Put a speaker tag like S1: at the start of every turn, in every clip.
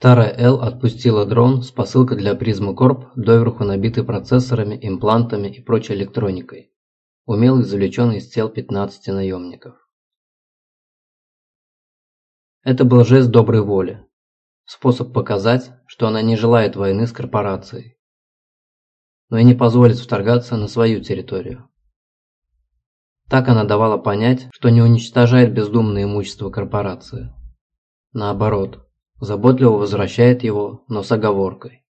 S1: Старая Эл отпустила дрон с посылкой для Призмы Корп, доверху набитый процессорами, имплантами и прочей электроникой, умело извлеченный из тел 15 наемников. Это был жест доброй воли, способ показать, что она не желает войны с корпорацией, но и не позволит вторгаться на свою территорию. Так она давала понять, что не уничтожает бездумное имущество корпорации. Наоборот, заботливо возвращает его, но с оговоркой.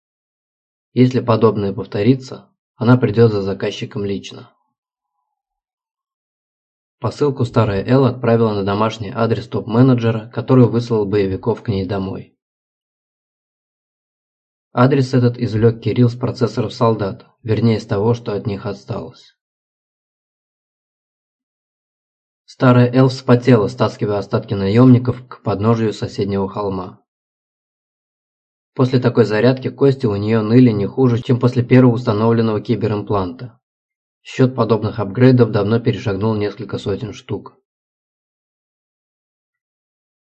S1: Если подобное повторится, она придет за заказчиком лично. Посылку старая Эл отправила на домашний адрес топ-менеджера, который выслал боевиков к ней домой. Адрес этот извлек Кирилл с процессоров солдат, вернее с того, что от них осталось. Старая Эл вспотела, стаскивая остатки наемников к подножию соседнего холма. После такой зарядки кости у нее ныли не хуже, чем после первого установленного киберимпланта. Счет подобных апгрейдов давно перешагнул несколько сотен штук.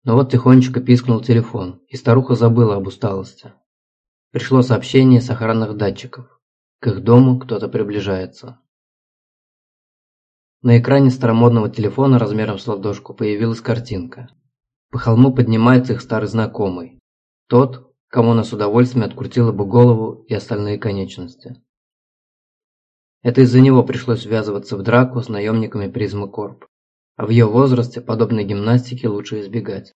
S1: Но вот тихонечко пискнул телефон, и старуха забыла об усталости. Пришло сообщение с охранных датчиков. К их дому кто-то приближается. На экране старомодного телефона размером с ладошку появилась картинка. По холму поднимается их старый знакомый. Тот, кому она с удовольствием открутила бы голову и остальные конечности. Это из-за него пришлось ввязываться в драку с наемниками призмы Корп. А в ее возрасте подобной гимнастики лучше избегать.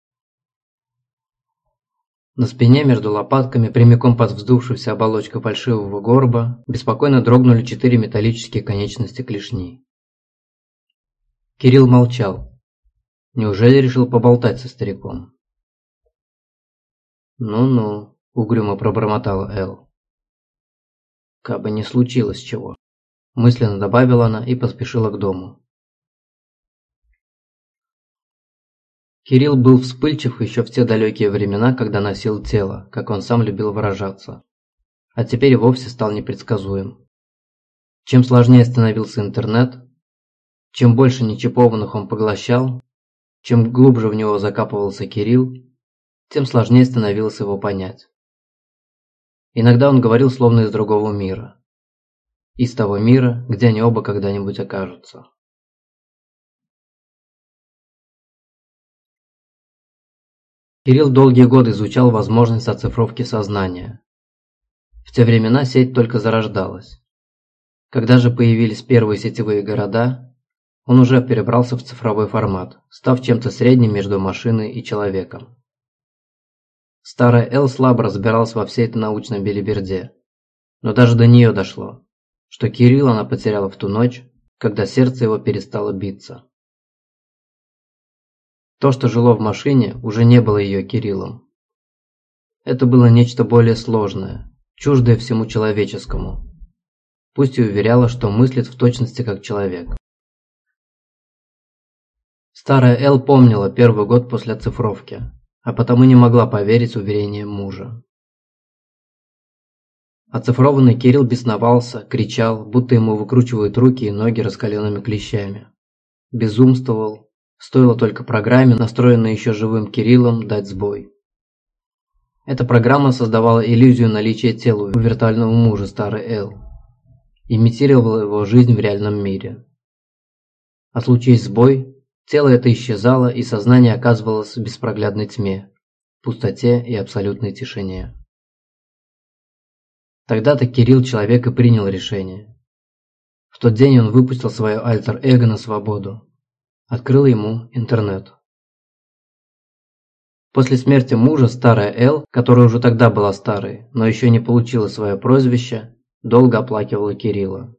S1: На спине между лопатками, прямиком под вздувшуюся оболочкой фальшивого горба, беспокойно дрогнули четыре металлические конечности клешни. Кирилл молчал. Неужели решил поболтать со стариком? «Ну-ну», — угрюмо пробормотала Эл. «Кабы не случилось чего», — мысленно добавила она и поспешила к дому. Кирилл был вспыльчив еще в те далекие времена, когда носил тело, как он сам любил выражаться. А теперь вовсе стал непредсказуем. Чем сложнее становился интернет, чем больше нечипованных он поглощал, чем глубже в него закапывался Кирилл, тем сложнее становилось его понять. Иногда он говорил словно из другого мира. Из того мира, где они оба когда-нибудь окажутся. Кирилл долгие годы изучал возможность оцифровки сознания. В те времена сеть только зарождалась. Когда же появились первые сетевые города, он уже перебрался в цифровой формат, став чем-то средним между машиной и человеком. Старая Эл слабо разбиралась во всей этой научной белиберде. Но даже до нее дошло, что Кирилл она потеряла в ту ночь, когда сердце его перестало биться. То, что жило в машине, уже не было ее Кириллом. Это было нечто более сложное, чуждое всему человеческому. Пусть и уверяла, что мыслит в точности как человек. Старая Эл помнила первый год после оцифровки, а потому не могла поверить уверениям мужа. Оцифрованный Кирилл бесновался, кричал, будто ему выкручивают руки и ноги раскаленными клещами. Безумствовал, стоило только программе, настроенной еще живым Кириллом, дать сбой. Эта программа создавала иллюзию наличия тела у виртуального мужа старой Эл. Имитировала его жизнь в реальном мире. А случись сбой, Тело это исчезало, и сознание оказывалось в беспроглядной тьме, пустоте и абсолютной тишине. Тогда-то Кирилл человек и принял решение. В тот день он выпустил свое альтер-эго на свободу. Открыл ему интернет. После смерти мужа старая Эл, которая уже тогда была старой, но еще не получила свое прозвище, долго оплакивала Кирилла.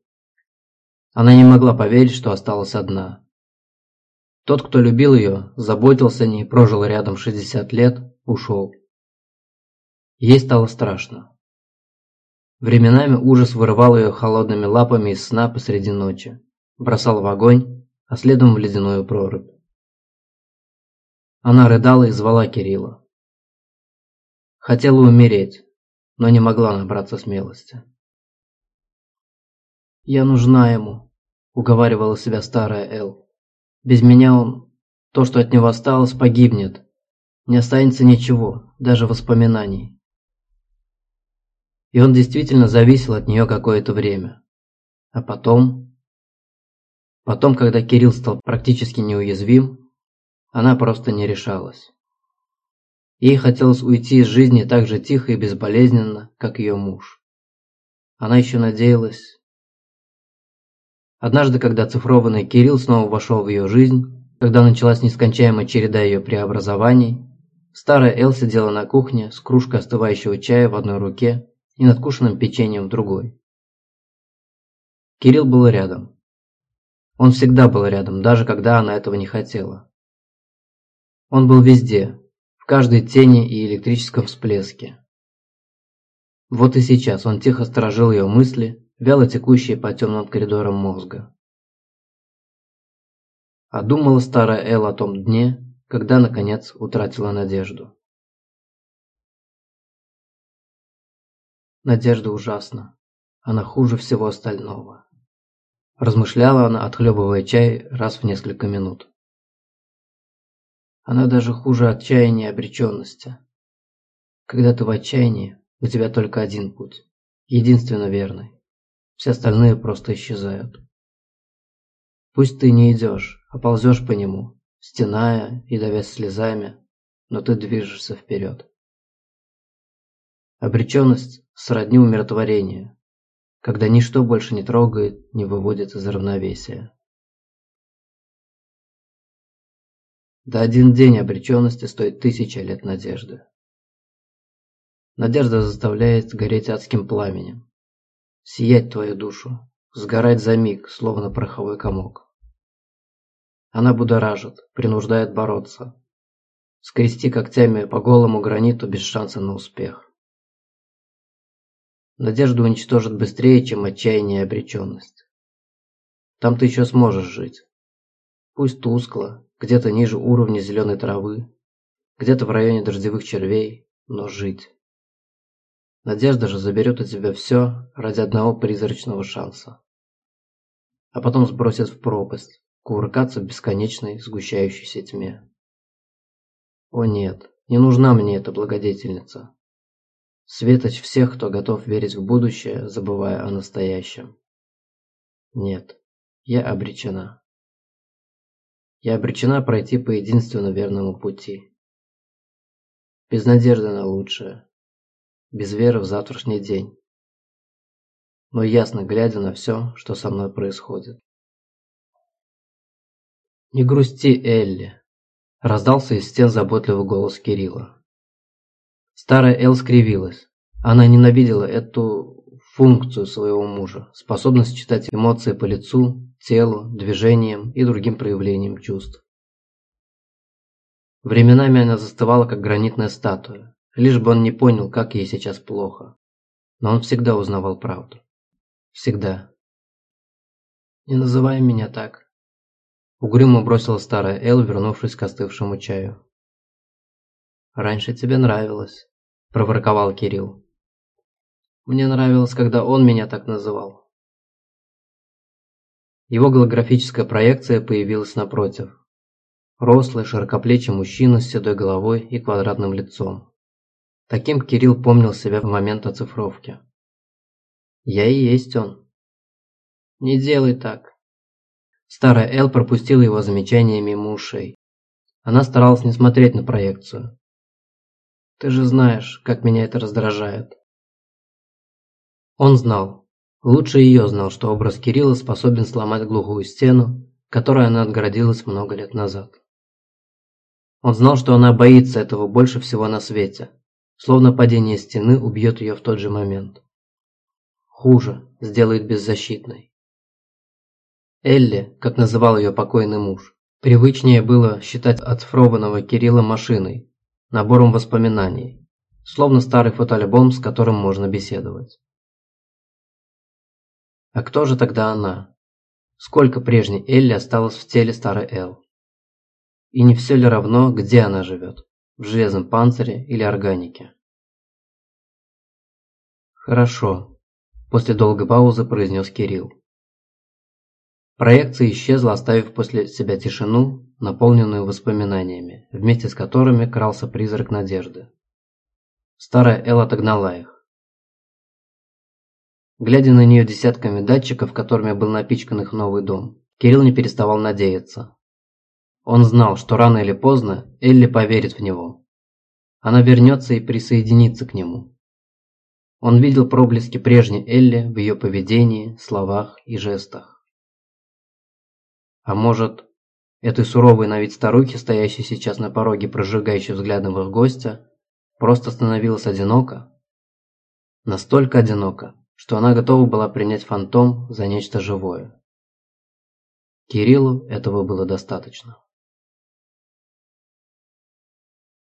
S1: Она не могла поверить, что осталась одна. Тот, кто любил ее, заботился о ней, прожил рядом 60 лет, ушел. Ей стало страшно. Временами ужас вырывал ее холодными лапами из сна посреди ночи, бросал в огонь, а следом в ледяную прорубь. Она рыдала и звала Кирилла. Хотела умереть, но не могла набраться смелости. «Я нужна ему», — уговаривала себя старая Эл. Без меня он, то, что от него осталось, погибнет. Не останется ничего, даже воспоминаний. И он действительно зависел от нее какое-то время. А потом... Потом, когда Кирилл стал практически неуязвим, она просто не решалась. Ей хотелось уйти из жизни так же тихо и безболезненно, как ее муж. Она еще надеялась... Однажды, когда цифрованный Кирилл снова вошел в ее жизнь, когда началась нескончаемая череда ее преобразований, старая Эл сидела на кухне с кружкой остывающего чая в одной руке и надкушенным печеньем в другой. Кирилл был рядом. Он всегда был рядом, даже когда она этого не хотела. Он был везде, в каждой тени и электрическом всплеске. Вот и сейчас он тихо сторожил ее мысли, вяло текущие по темным коридорам мозга. А думала старая Эл о том дне, когда, наконец, утратила надежду. Надежда ужасна. Она хуже всего остального. Размышляла она, отхлебывая чай раз в несколько минут. Она даже хуже отчаяния и обреченности. Когда ты в отчаянии, у тебя только один путь. Единственно верный. Все остальные просто исчезают. Пусть ты не идешь, а ползешь по нему, стеная и давясь слезами, но ты движешься вперед. Обреченность сродни умиротворению, когда ничто больше не трогает, не выводит из равновесия. Да один день обреченности стоит тысяча лет надежды. Надежда заставляет гореть адским пламенем, сиять твою душу, сгорать за миг, словно пороховой комок. Она будоражит, принуждает бороться, скрести когтями по голому граниту без шанса на успех. Надежду уничтожит быстрее, чем отчаяние и обреченность. Там ты еще сможешь жить. Пусть тускло, где-то ниже уровня зеленой травы, где-то в районе дождевых червей, но жить. Надежда же заберет у тебя все ради одного призрачного шанса. А потом сбросит в пропасть, кувыркаться в бесконечной сгущающейся тьме. О нет, не нужна мне эта благодетельница. Светоч всех, кто готов верить в будущее, забывая о настоящем. Нет, я обречена. Я обречена пройти по единственно верному пути. Без надежды на лучшее, без веры в завтрашний день. Но ясно глядя на все, что со мной происходит. «Не грусти, Элли!» – раздался из стен заботливый голос Кирилла. Старая Эл скривилась. Она ненавидела эту функцию своего мужа, способность читать эмоции по лицу, телу, движениям и другим проявлениям чувств. Временами она застывала, как гранитная статуя, лишь бы он не понял, как ей сейчас плохо. Но он всегда узнавал правду. Всегда. «Не называй меня так», — угрюмо бросила старая Эл, вернувшись к остывшему чаю. «Раньше тебе нравилось», – проворковал Кирилл. «Мне нравилось, когда он меня так называл». Его голографическая проекция появилась напротив. Рослый, широкоплечий мужчина с седой головой и квадратным лицом. Таким Кирилл помнил себя в момент оцифровки. «Я и есть он». «Не делай так». Старая Эл пропустила его замечание мимо ушей. Она старалась не смотреть на проекцию. Ты же знаешь, как меня это раздражает. Он знал. Лучше ее знал, что образ Кирилла способен сломать глухую стену, которой она отгородилась много лет назад. Он знал, что она боится этого больше всего на свете, словно падение стены убьет ее в тот же момент. Хуже, сделает беззащитной. Элли, как называл ее покойный муж, привычнее было считать оцифрованного Кирилла машиной, набором воспоминаний, словно старый фотоальбом, с которым можно беседовать. А кто же тогда она? Сколько прежней Элли осталось в теле старой Эл? И не все ли равно, где она живет? В железном панцире или органике? «Хорошо», – после долгой паузы произнес Кирилл. Проекция исчезла, оставив после себя тишину, наполненную воспоминаниями, вместе с которыми крался призрак надежды. Старая Эл отогнала их. Глядя на нее десятками датчиков, которыми был напичкан их новый дом, Кирилл не переставал надеяться. Он знал, что рано или поздно Элли поверит в него. Она вернется и присоединится к нему. Он видел проблески прежней Элли в ее поведении, словах и жестах. А может, этой суровой на вид старухе, стоящей сейчас на пороге, прожигающей взглядом их гостя, просто становилась одиноко? Настолько одиноко, что она готова была принять фантом за нечто живое. Кириллу этого было достаточно.